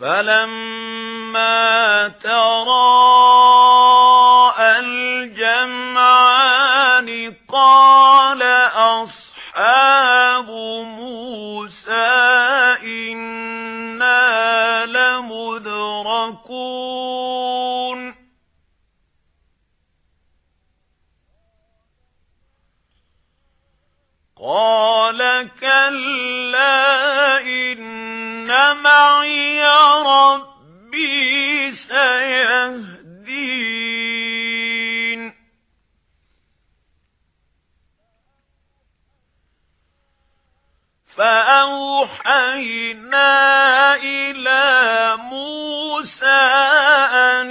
فَلَمَّا تَرَاءى الْجَمْعَانِ قَالَ أَصْحَابُ مُوسَى إِنَّا لَمُدْرَكُونَ قَالَ كَلَّا مَعِيَ رَبِّي سَيَهْدِينِ. فَأَوْحَيْنَا إِلَى مُوسَى أَنِ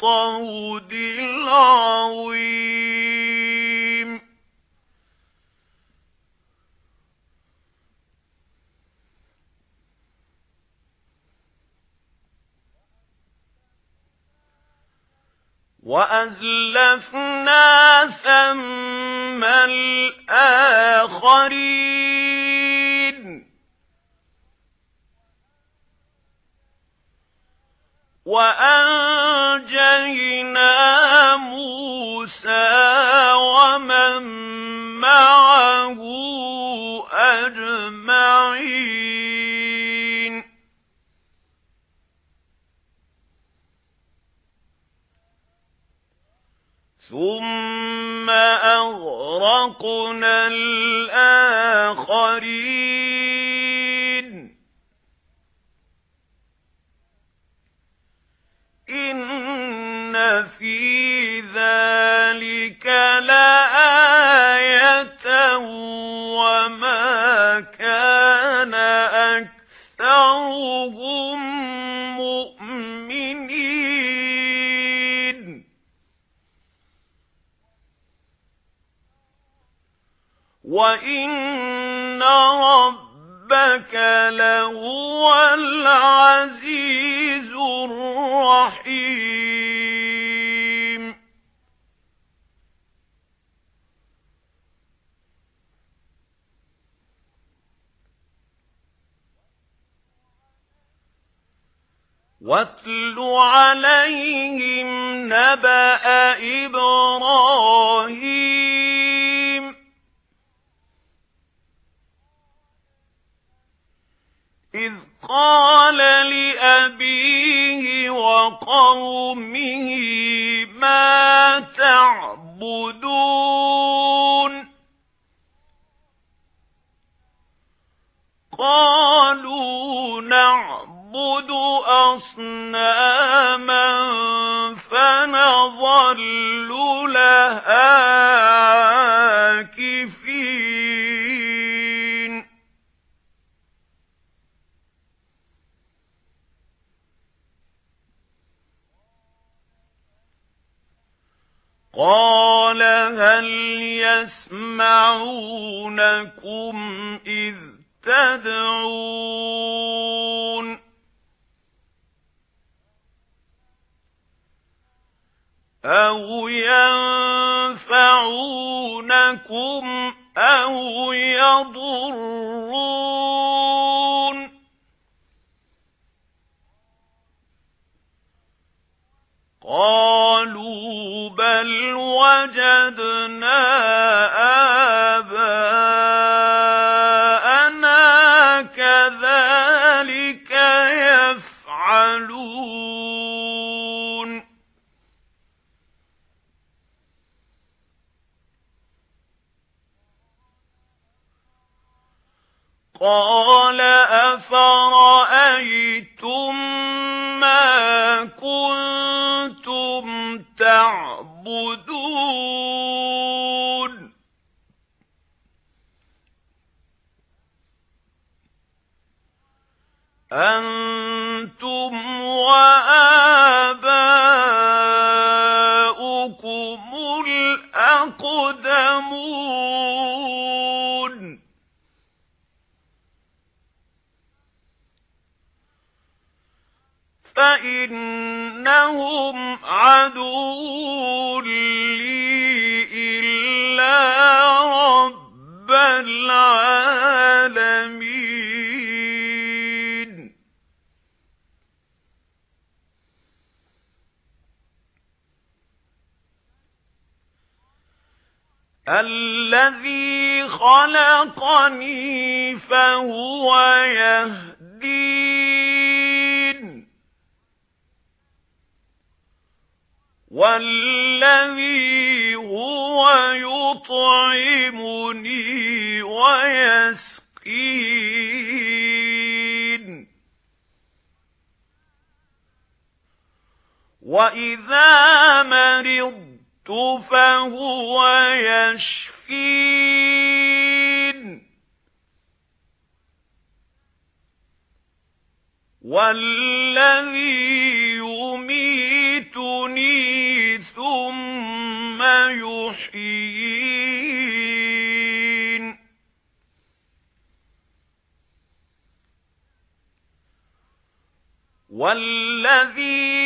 كَالطَّوْدِ الْعَظِيمِ. وَأَزْلَفْنَا ثَمَّ الْآخَرِينَ. وَأَنجَيْنَا ثُمَّ أَغْرَقْنَا الْآخَرِينَ وَإِنَّ رَبَّكَ لَهُوَ الْعَزِيزُ الرَّحِيمُ وَاتْلُ عَلَيْهِمْ نَبَأَ إِبْرَاهِيمَ إِذْ قَالَ لِأَبِيهِ وَقَوْمِهِ مَا تَعْبُدُونَ؟ قَالُوا نَعْبُدُ أَصْنَامًا فَنَظَلُّ لَهَا عَاكِفِينَ قَالَ هَلْ يَسْمَعُونَكُمْ إِذْ تَدْعُونَ أَوْ يَنفَعُونَكُمْ أَوْ يَضُرُّونَ بَلْ وَجَدْنَا آبَاءَنَا كَذَلِكَ يَفْعَلُونَ. قَالَ أَنتُمْ وَآبَاؤُكُمُ الْأَقْدَمُونَ. فإنهم عدو الذي خلقني فهو يهدين. وَالَّذِي هُوَ يُطْعِمُنِي وَيَسْقِينِ. وَإِذَا مَرِضْتُ فَهُوَ يَشْفِينِ. وَالَّذِي يُمِيتُنِي ثُمَّ يُحْيِينِ. وَالَّذِي